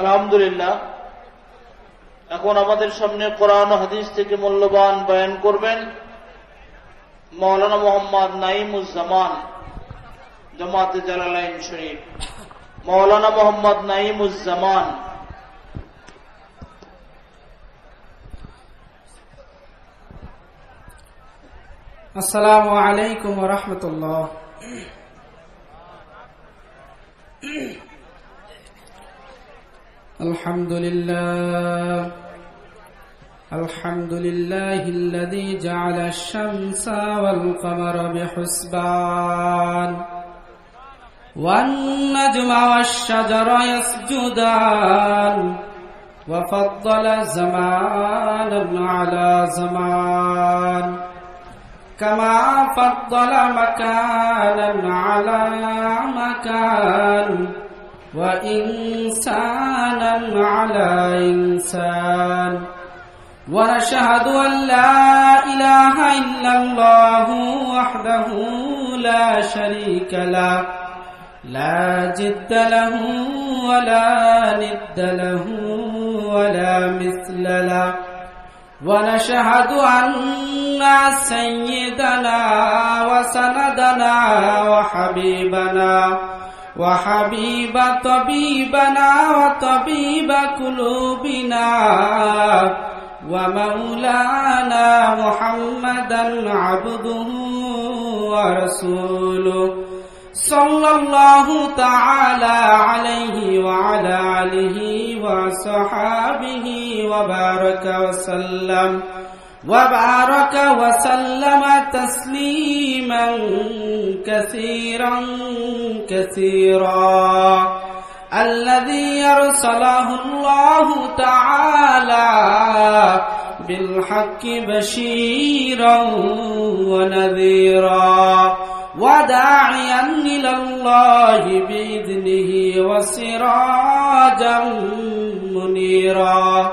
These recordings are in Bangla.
আলহামদুলিল্লাহ, এখন আমাদের সামনে কোরআন হাদিস থেকে মূল্যবান বয়ান করবেন মৌলানা মোহাম্মদ নাইমুজ্জামান জামাতে জালালাইন শরীফ। মৌলানা মোহাম্মদ নাইমুজ্জামান আসসালামু আলাইকুম রহমতুল্লাহ। الحمد لله. الحمد لله الذي جعل الشمس والقمر بحسبان. والنجم والشجر يسجدان. وفضل زمانا على زمان. كما فضل مكانا على مكان. وإنسانا على إنسان. ونشهد أن لا إله إلا الله وحده لا شريك له. لا جد له ولا ند له ولا مثل له. ونشهد أن سيدنا وسندنا وحبيبنا وحبيب طبيبنا وطبيب قلوبنا ومولانا محمدا عبده ورسوله صلى الله تعالى عليه وعلى آله وصحابه وبارك وسلم وبارك وسلم تسليما كثيرا كثيرا. الذي يرسله الله تعالى بالحق بشيرا ونذيرا. وداعيا إلى الله بإذنه وسراجا منيرا.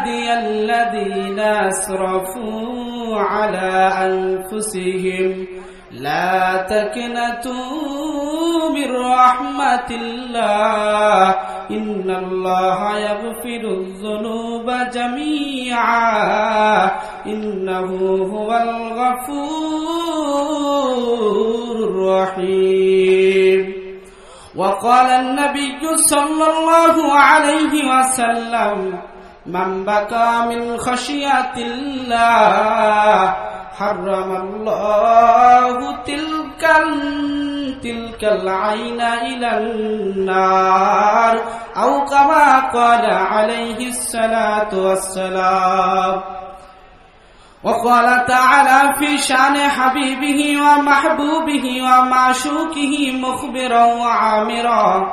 عبادي الذين أسرفوا على أنفسهم. لا تكنتوا من رحمة الله. إن الله يغفر الذنوب جميعا. إنه هو الغفور الرحيم. وقال النبي صلى الله عليه وسلم من بكى من خشية الله حرم الله تلك تلك العين إلى النار. أو كما قال عليه الصلاة والسلام. وقال تعالى في شأن حبيبه ومحبوبه ومعشوقه مخبرا وعامرا.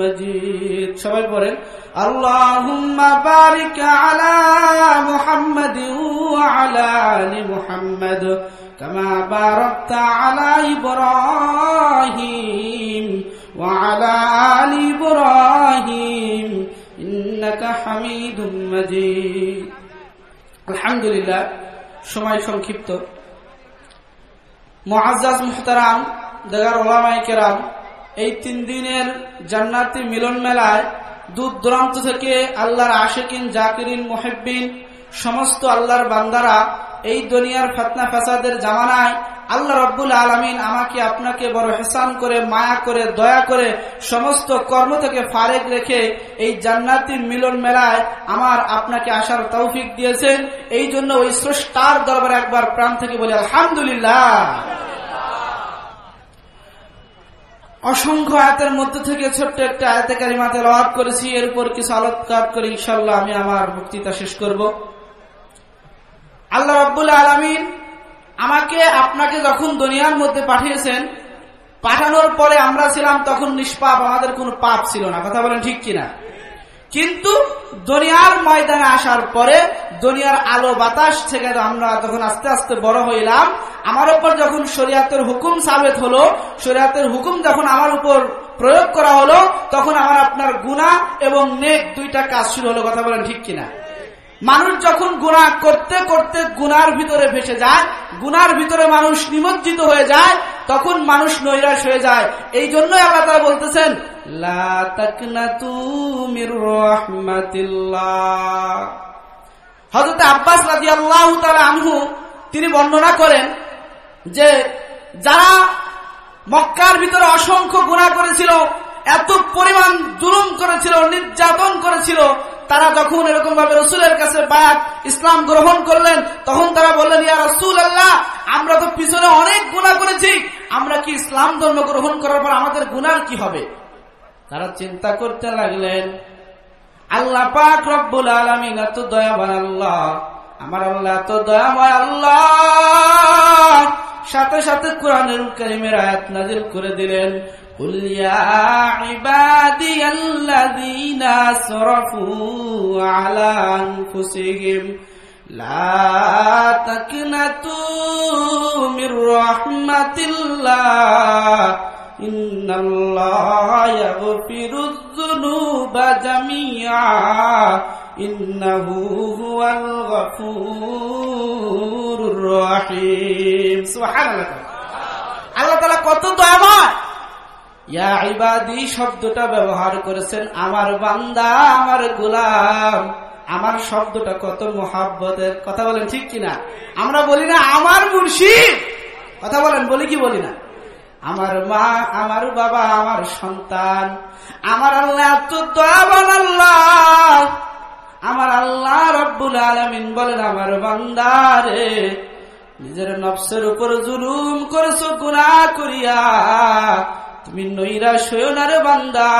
مجيد সবাই পড়েন اللهم بارك على محمد وعلى آل محمد كما باركت على إبراهيم وعلى آل إبراهيم إنك حميد مجيد الحمد لله সময় সংক্ষিপ্ত মুআজ্জাজ মুহতারাম দেগার ওলামায়ে কেরাম এই তিন দিনের জান্নাতি মিলন মেলায় দূর দূরান্ত থেকে আল্লাহর আশেকিন, জাকিরিন, মোহেব্বিন, সমস্ত আল্লাহর বান্দারা এই দুনিয়ার ফতনা ফাসাদের জামানায় আল্লাহ রব্বুল আলমিন আমাকে, আপনাকে বড় হেসান করে, মায়া করে, দয়া করে সমস্ত কর্ম থেকে ফারেক রেখে এই জান্নাতি মিলন মেলায় আমার আপনাকে আসার তৌফিক দিয়েছেন। এই জন্য ওই স্রষ্টার দরবার একবার প্রাণ থেকে বলি, আলহামদুলিল্লাহ। অসংখ্য আয়াতের মধ্যে থেকে ছোট্ট একটা আয়াতে কারিমাতে লওয়াত করেছি। এর উপর কিছু আলোচনা করে ইনশাল্লাহ আমি আমার বক্তৃতা শেষ করব। আল্লাহ রব্বুল আলমিন আমাকে আপনাকে যখন দুনিয়ার মধ্যে পাঠিয়েছেন, পাঠানোর পরে আমরা ছিলাম তখন নিষ্পাপ, আমাদের কোনো পাপ ছিল না। কথা বলেন ঠিক কিনা? কিন্তু দুনিয়ার ময়দানে আসার পরে দুনিয়ার আলো বাতাস থেকে আমরা তখন আস্তে আস্তে বড় হইলাম। আমার উপর যখন শরিয়াতের হুকুম সাবেত হলো, শরিয়াতের হুকুম যখন আমার উপর প্রয়োগ করা হলো, তখন আমার আপনার গুণা এবং নেক দুইটা কাজ শুরু হলো। কথা বলেন ঠিক কিনা? মানুষ যখন গুণা করতে করতে গুনার ভিতরে ভেসে যায় গুনার ভিতরে মানুষ নিমজ্জিত হয়ে যায়, তখন মানুষ নৈরাশ হয়ে যায়। এই জন্যই আল্লাহ তারা বলতেছেন হজরত আব্বাস রাজি আল্লাহ আনহু, তিনি বর্ণনা করেন যে যারা মক্কার ভিতরে অসংখ্য গুণা করেছিল, এত পরিমাণ জুলুম করেছিল, নির্যাতন করেছিল, তারা যখন এরকম ভাবে রসুলের কাছে বায়াত ইসলাম গ্রহণ করলেন, তখন তারা বললেন, ইয়া রসুল আল্লাহ আমরা তো পিছনে অনেক গুণা করেছি, আমরা কি ইসলাম ধর্ম গ্রহণ করার পর আমাদের গুনার কি হবে? তারা চিন্তা করতে লাগলেন, আল্লাহ পাক রব্বুল আলমিন এত দয়াবান আল্লাহ, আমার আল্লাহ এত দয়াময় আল্লাহ সাথে সাথে কোরআনের কারিমের আয়াত নাজিল করে দিলেন قل يا عبادي الذين اسرفوا على انفسهم لا تقنطوا من رحمة الله إن الله يغفر الذنوب جميعا إنه هو الغفور الرحيم سبحان الله আল্লাহ তালা কত দয়াময় ইয়া ইবাদি শব্দটা ব্যবহার করেছেন আমার বান্দা আমার গোলাম আমার শব্দটা কত মহাব্বতের কথা বলেন ঠিক কিনা আমরা বলি না আমার মুর্শিদ কথা বলেন বলি কি বলি না আমার মা আমার বাবা আমার সন্তান আমার আল্লাহ এত দয়াবান আল্লাহ আমার আল্লাহ রব্বুল আলমিন বলেন, আমার বান্দারে নিজের নফসের উপর জুলুম করেছ গুণা করিয়া। তুমি নৈরাশ হইও বান্দা।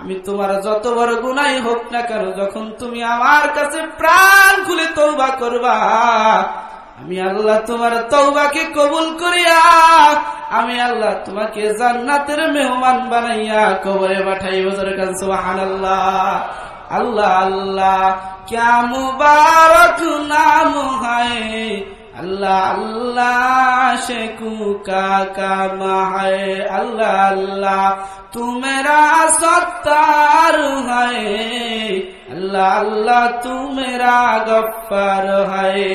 আমি তোমার যত বড় গুণাই হোক না কেন, যখন তুমি আমার কাছে প্রাণ খুলে তৌবা করবা, আমি আল্লাহ তোমার তৌবাকে কবুল করিয়া, আমি আল্লাহ তোমাকে জান্নাতের মেহমান বানাইয়া কবরে পাঠাই বছর কান আল্লাহ আল্লাহ আল্লাহ, ক্যা মুবারক নাম হয়? আল্লাহ আল্লাহ শেখু কাকা আল্লাহ আল্লাহ, তুমেরা সত্তার হয়? আল্লাহ আল্লাহ, তুমেরা গপ্পার হয়?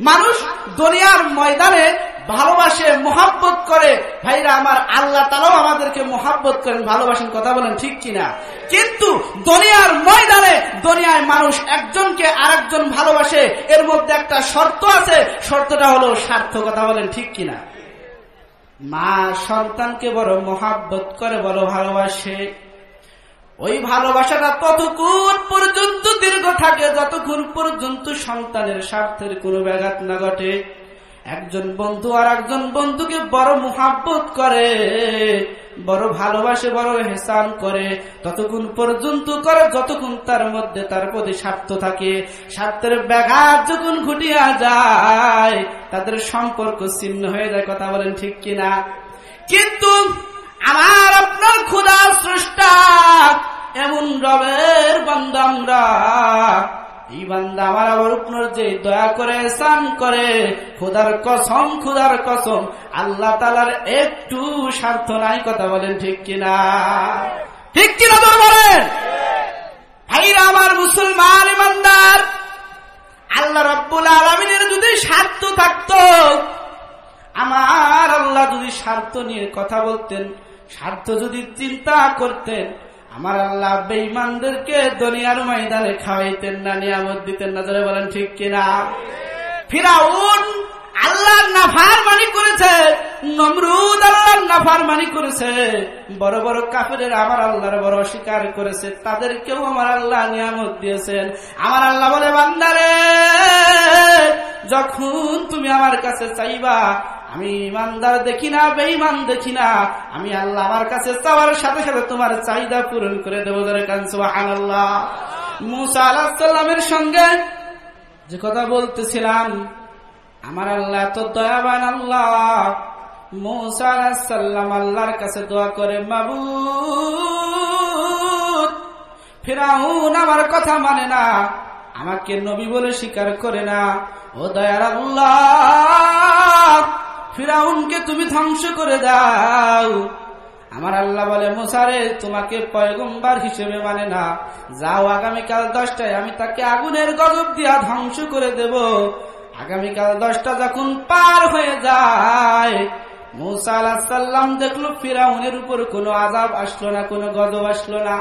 মানুষ দুনিয়ার ময়দানে ভালোবাসে, মোহাব্বত করে। ভাইরা, আমার আল্লাহ তারাও আমাদেরকে মোহাব্বত করেন, ভালোবাসেন, কথা বলেন, ঠিক কিনা? কিন্তু দুনিয়ার ময়দানে দুনিয়ায় মানুষ একজনকে আরেকজন ভালোবাসে, এর মধ্যে একটা শর্ত আছে, শর্তটা হলো স্বার্থ, কথা বলেন, ঠিক কিনা? মা সন্তানকে বড় মোহাব্বত করে, বড় ভালোবাসে। ওই ভালোবাসাটা ততক্ষণ পর্যন্ত দীর্ঘ থাকে, যতক্ষণ পর্যন্ত সন্তানের স্বার্থের কোনো ব্যাঘাত না ঘটে। একজন বন্ধু আর একজন বন্ধুকে বড় মুহাব্বত করে, বড় ভালোবাসে, বড় হেসান করে। ততক্ষণ পর্যন্ত করে, যতক্ষণ তার মধ্যে তার প্রতি স্বার্থ থাকে। স্বার্থের ব্যাঘাত যখন ঘটিয়া যায়, তাদের সম্পর্ক ছিন্ন হয়ে যায়, কথা বলেন ঠিক কিনা? কিন্তু আমার আপনার ক্ষুদা স্রষ্টা, এমন রবের বান্দা আমরা। এই বান্দা আমার আবার যে দয়া করে স্নান করে। খুদার কসম খুদার কসম। আল্লাহ তালার একটু স্বার্থ নাই, কথা বলেন ঠিক কিনা? ঠিক কিনা তোর বলেন? ভাইরা আমার মুসলমান ইমানদার, আল্লাহ রব্বুল আলমিনের যদি স্বার্থ থাকতো, আমার আল্লাহ যদি স্বার্থ নিয়ে কথা বলতেন, স্বার্থ যদি চিন্তা করতেন আমার আল্লাহ বেঈমানদেরকে দুনিয়ার ময়দানে খাওয়াইতেন না নিয়ামত দিতেন না। ধরে বলেন ঠিক কিনা? ফিরাউন আল্লাহর নাফার মানি করেছে নমরুদ আল্লাহর নাফার মানি করেছে। বড় বড় কাফের আমার আল্লাহর বড় অস্বীকার করেছে তাদেরকেও আমার আল্লাহ নিয়ামত দিয়েছেন। আমার আল্লাহ বলে বান্দারে যখন তুমি আমার কাছে চাইবা আমি ইমানদার দেখি না, বেঈমান দেখি না। আমি আল্লাহ আমার কাছে চাওয়ার সাথে সাথে তোমার চাহিদা পূরণ করে দেবো আল্লাহ মুসা আলাহামের সঙ্গে যে কথা বলতেছিলাম, আমার আল্লাহ তো দয়াবান আল্লাহ। মুসা আল্লাহর কাছে দোয়া করে বাবু ফেরাউন আমার কথা মানে না, আমাকে নবী বলে স্বীকার করে না। ও দয়ার আল্লাহ ফিরাউনকে তুমি ধ্বংস করে দাও। আমার আল্লাহ বলে, মোসারে, তোমাকে পয়গম্বার হিসেবে মানে না। যাও, আগামীকাল দশটায় আমি তাকে আগুনের গজব দিয়া ধ্বংস করে দেব। আগামীকাল দশটা যখন পার হয়ে যায়, মুসা আলাহ সাল্লাম দেখল ফিরাউনের উপর কোনো আজাব আসলো না, কোনো গজব আসলো না।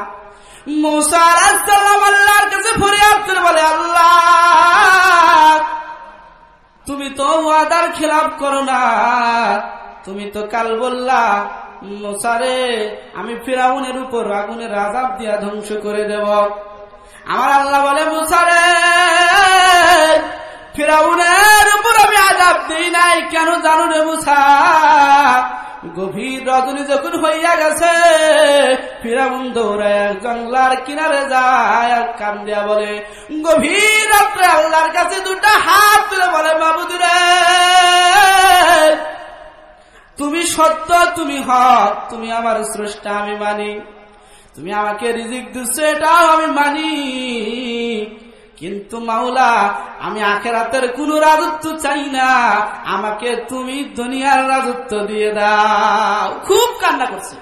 মুসা আলাহ সাল্লাম আল্লাহর কাছে ফরিয়াদ করে বলে, আল্লাহ ওয়াদার খেলাপ করো না। তুমি তো কাল বললা, মোসারে, আমি ফিরাউনের উপর আগুনের আজাব দিয়া ধ্বংস করে দেব। আমার আল্লাহ বলে, মুসারে, ফিরাউনের উপর আমি আজাব দিই নাই। কেন জানো রে মুসা? গভীর রজনী যখন হইয়া গেছে, ফিরাউন দৌড়ায় জঙ্গলার কিনারে যায় আর কান দিয়া বলে, গভীর রাত্রে আল্লাহর কাছে দুটা হাত তুলে বলে, বাবুদুরে সত্য, তুমি হক, তুমি আমার স্রষ্টা, আমি মানি। তুমি আমাকে রিজিক দিচ্ছ, এটাও আমি মানি। কিন্তু মাওলা, আমি আখেরাতের কোন রাজত্ব চাই না। আমাকে তুমি দুনিয়ার রাজত্ব দিয়ে দাও। খুব কান্না করছে।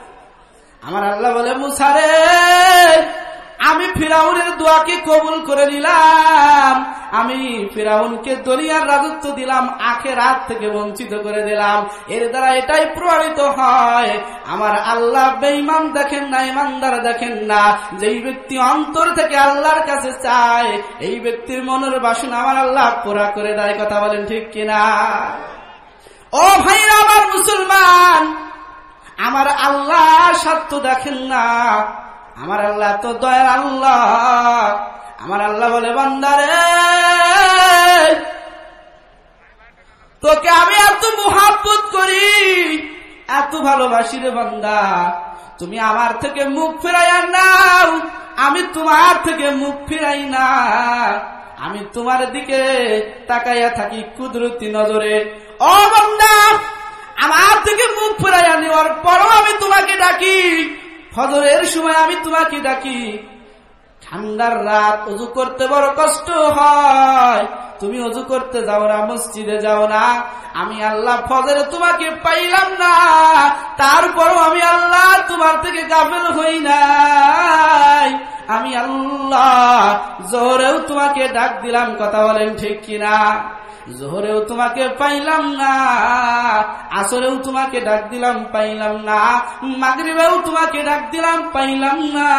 আমার আল্লাহ বলে মুসারে আমি ফিরাউনের দোয়াকে কবুল করে নিলাম। আমি ফিরাউনকে দরিয়ার রাজত্ব দিলাম আখে রাত থেকে বঞ্চিত করে দিলাম। এর দ্বারা এটাই প্রমাণিত হয়, আমার আল্লাহ বেঈমান দেখেন না ইমানদার দেখেন না। যেই ব্যক্তি অন্তর থেকে আল্লাহর কাছে চায়, এই ব্যক্তির মনের বাসনা আমার আল্লাহ পুরা করে দেয়, কথা বলেন ঠিক কিনা? ও ভাইরা আমার মুসলমান, আমার আল্লাহ সত্য দেখেন না আমার আল্লাহ তো দয়ার আল্লাহ। আমার আল্লাহ বলে, বান্দারে, তোকে আমি এত মোহাব্বত করি, এত ভালোবাসি রে বান্দা। তুমি আমার থেকে মুখ ফেরাই নাও, আমি তোমার থেকে মুখ ফিরাই না। আমি তোমার দিকে তাকাইয়া থাকি কুদরতি নজরে। ও বান্দা, আমার থেকে মুখ ফেরাইয়া নেওয়ার পরও আমি তোমাকে ডাকি। ফজরের সময় আমি তোমাকে ডাকি। ঠান্ডার রাত, অজু করতে বড় কষ্ট হয়। তুমি অজু করতে যাও না, মসজিদে যাও না। আমি আল্লাহ ফজরে তোমাকে পাইলাম না। তারপরও আমি আল্লাহ তোমার থেকে গাফেল হই নাই। আমি আল্লাহ জোরেও তোমাকে ডাক দিলাম, কথা বলেন ঠিক কিনা? জোহরেও তোমাকে পাইলাম না, আসরেও তোমাকে ডাক দিলাম, পাইলাম না, মাগরিবেও তোমাকে ডাক দিলাম, পাইলাম না,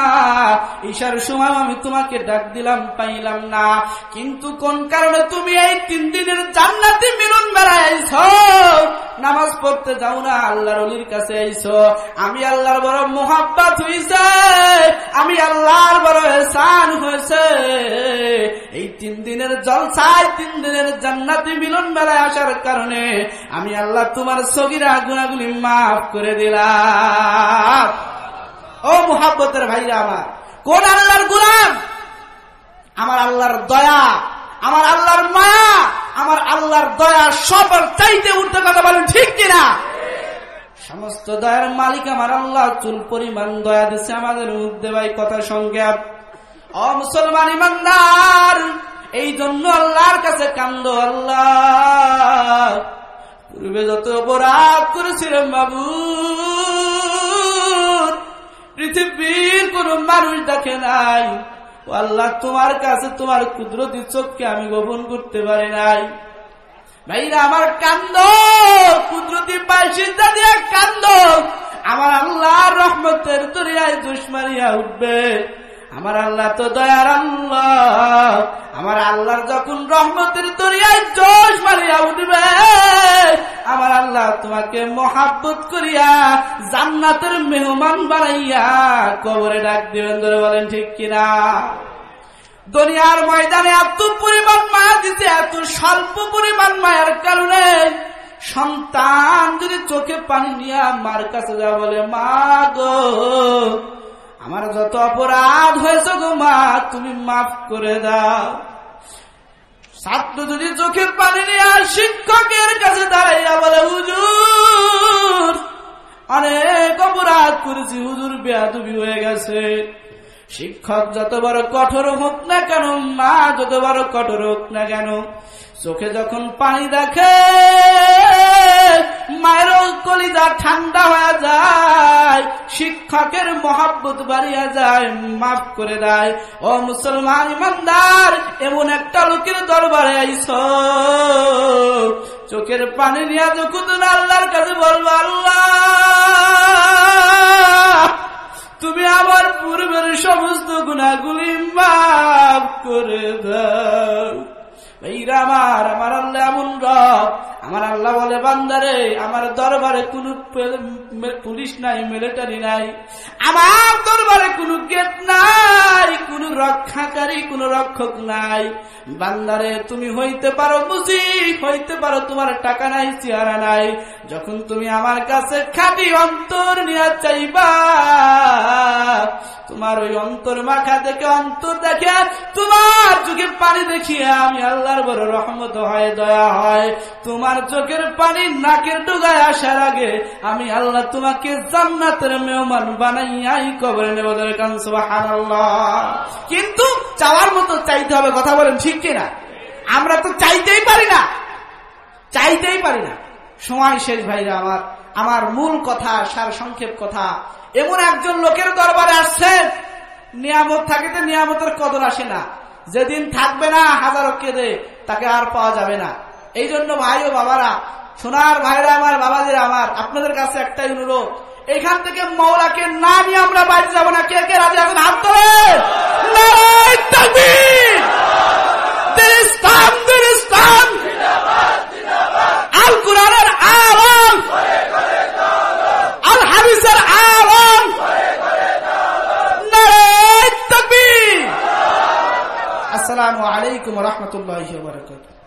ঈশার সময় আমি তোমাকে ডাক দিলাম, পাইলাম না। কিন্তু কোন কারণে তুমি এই তিন দিনের জান্নাতি মিলন বেড়ায় নামাজ পড়তে যাও না, আল্লাহর অলির কাছে আইছ। আমি আল্লাহর বড় মোহাব্বাত হয়েছে আমি আল্লাহর বড় এসান হয়েছে তিন দিনের জলসায়, তিন দিনের জান্নাতি মিলন বেলায় আসার কারণে আমি আল্লাহ তোমার সগিরা গুণাগুলি মাফ করে দিলাম। ও মোহাব্বতের ভাইরা আমার, কোন আল্লাহর গুলাম? আমার আল্লাহর দয়া, আমার আল্লাহর মায়া, আমার আল্লাহর দয়া সবার চাইতে উঠতে কথা বলেন ঠিক কিনা? সমস্ত দয়ার মালিক আমার আল্লাহ, চুল পরিমাণ দয়া দিচ্ছে আমাদের মধ্যে ভাই কথা সংজ্ঞা অ মুসলমান ইমানদার এই জন্য আল্লাহর কাছে কান্দ আল্লাহ। পূর্বে যত অপরাধ করেছিলাম বাবু পৃথিবীর কোন মানুষ দেখে নাই। আল্লাহ, তোমার কাছে তোমার কুদরতি চোখকে আমি গোপন করতে পারি নাই। ভাইরা, আমার কান্দ, কুদরতি বাসিন্দা দিয়ে কান্দ। আমার আল্লাহ রহমতের দরিয়ায় দুশ্মারিয়া উঠবে। আমার আল্লাহ তো দয়ার আল্লাহ। আমার আল্লাহর যখন রহমতের দরিয়ায় জোশ মারিয়া উঠবে, আমার আল্লাহ তোমাকে মহাব্বত করিয়া জান্নাতের মেহমান বানাইয়া কবরে ডাক দিবেন, ধরে বলেন ঠিক কিনা? দুনিয়ার ময়দানে এত পরিমাণ মায়া দিতে এত স্বল্প পরিমাণ মায়ের কারণে সন্তান যদি চোখে পানি নিয়ে মার কাছে যা বলে, মা গো আমার যত অপরাধ হয়েছে গো মা, তুমি মাফ করে দাও। ছাত্র যদি চোখের পানি নিয়ে আর শিক্ষকের কাছে দাঁড়াইয়া বলে, হুজুর, অনেক অপরাধ করেছি, হুজুর বেয়াদুবি হয়ে গেছে। শিক্ষক যত বড় কঠোর হোক না কেন, মা যত বড় কঠোর হোক না কেন, চোখে যখন পানি দেখে মায়ের কলিজা ঠান্ডা হয়ে যায়, শিক্ষকের মহাব্বত বাড়িয়া যায়, মাফ করে দেয়। ও মুসলমান ইমানদার, এমন একটা লোকের দরবারে আইস। চোখের পানি নিয়ে যখন আল্লাহর কাছে বলব, আল্লাহ, তুমি আমার পূর্বের সমস্ত গুণাগুলি মাফ করে দাও। আমার আমার আল্লাহ এমন রব আমার আল্লাহ বলে, বান্দারে, আমার দরবারে কোন পুলিশ নাই, মিলিটারি নাই, আমার দরবারে কোন গেট নাই, কোন রক্ষাকারী, কোন রক্ষক নাই। বান্দারে, তুমি হইতে পারো বুঝি হইতে পারো তোমার টাকা নাই, চেহারা নাই। যখন তুমি আমার কাছে খাটি অন্তর নিয়ে চাইবা, তোমার ওই অন্তর মাখা দেখে, অন্তর দেখে, তোমার চোখের পানি দেখিয়ে আমি আল্লাহর বড় রহমত হয়, দয়া হয়। তোমার চোখের পানি নাকের ডুগায় আসার আগে আমি আল্লাহ তোমাকে জান্নাতের মেহমান বানাইয়াই কবরে নেব কিন্তু চাওয়ার মতো চাইতে হবে, কথা বলেন ঠিক কিনা? আমরা তো চাইতেই পারি না, চাইতেই পারি না। সময় শেষ ভাইরা আমার আমার মূল কথা, সার সংক্ষেপ কথা, এমন একজন লোকের দরবারে আসছেন নিয়ামত থাকিতে নিয়ামতের কদর আসে না। যেদিন থাকবে না, হাজারো কেঁদে, তাকে আর পাওয়া যাবে না। এই জন্য ভাই ও বাবারা, সোনার ভাইরা আমার, বাবাদের আমার, আপনাদের কাছে একটাই অনুরোধ, এখান থেকে মৌলাকে না নিয়ে আমরা বাইরে যাব না। কে কে রাজি এখন হাত তোলেন আল কোরআনের আলম আল হাদিসের আলম আসসালামু আলাইকুম রহমতুল্লাহ বরকত